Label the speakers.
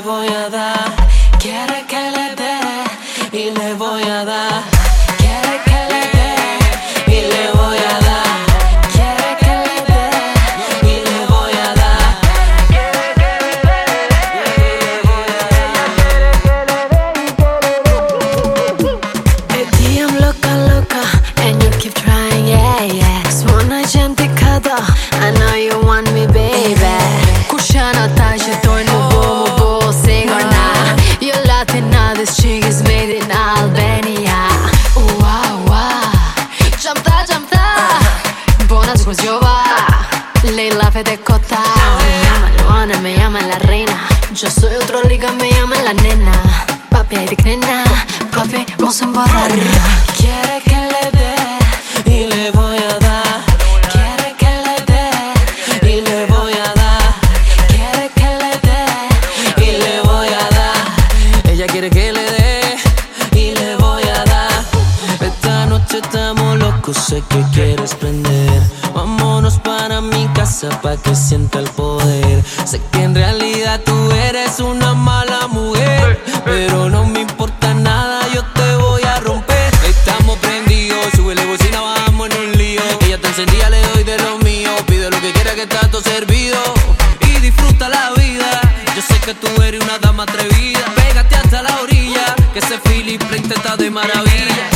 Speaker 1: voy a dar. Buona scusiova, lei la fede cotta. Me llama Luana, me llama la reina. Yo soy otro liga, me llama la nena. Papi, hay de nena, papi, vamos a embarrar. Quiere que le dé y le voy a dar. Quiere que le dé y le voy a dar. Quiere que le dé y le voy a dar. Ella quiere que le dé y le voy a dar. Esta noche estamos locos, sé que quieres prender. Vámonos para mi casa para que sienta el poder. Sé que en realidad tú eres una mala mujer, pero no me importa nada, yo te voy a romper. Estamos prendidos, sube la bocina, vamos en un lío. Ella te encendía, le doy de lo mío. Pide lo que quiera que está todo servido y disfruta la vida. Yo sé que tú eres una dama atrevida. Pégate hasta la orilla, que ese Philip está de maravilla.